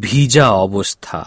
ভিজা অবস্থা